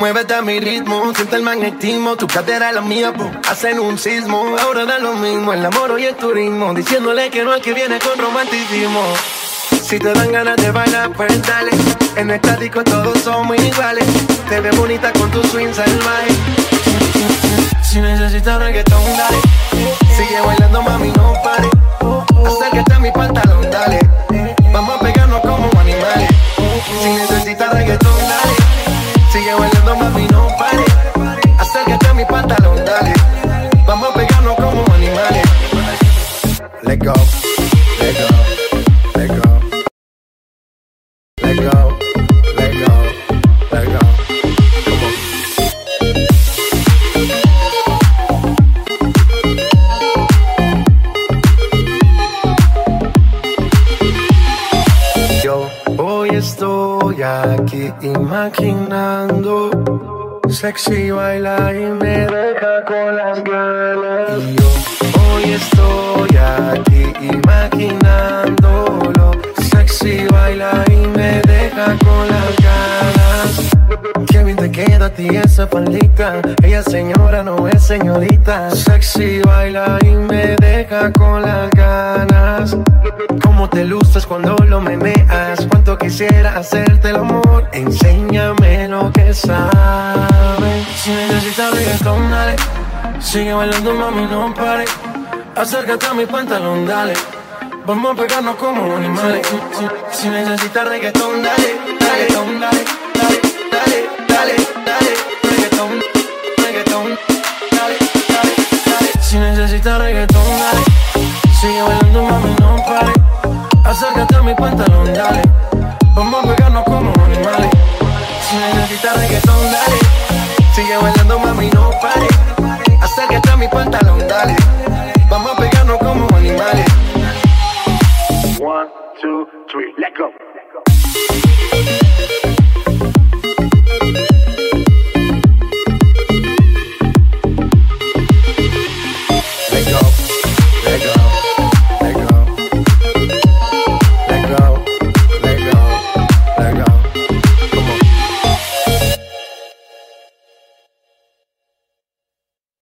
Muévete a mi ritmo, siente el magnetismo, tu cadera es la mía, hacen un sismo. Ahora da lo mismo, el amor y el turismo, diciéndole que no al que viene con romanticismo. Si te dan ganas de bailar, pues dale. En el estático todos somos iguales. Te ves bonita con tu swing salvaje. Si necesitas reggaetón, dale. Sigue bailando, mami, no Si necesitas reggaetón, dale. Sigue bailando, mami, no pare. Acércate a mi pantalón, dale. Vamos a pegarnos como animales. Let go, let go, let go. Let go, estoy aquí imaginando Sexy baila y me deja con las ganas. Y yo hoy estoy aquí imaginándolo Sexy baila y me deja con las ganas. Qué bien te queda a ti esa palita Ella señora no es señorita. Sexy baila y me deja con las ganas Cómo te luces cuando lo meneas Cuánto quisiera hacerte el amor. Enséñame lo que sabes. Si necesitas reggaetón, dale Sigue bailando, mami, no pare. Acércate a mi pantalón, dale. Vamos a pegarnos como animales. Si, si necesitas reggaetón, dale Reggaetón, dale, dale, dale, dale, dale Reggaetón, reggaetón, dale, dale, dale. Si necesitas reggaetón, dale. Sigue bailando, mami, no One, two, three, let go. Let go.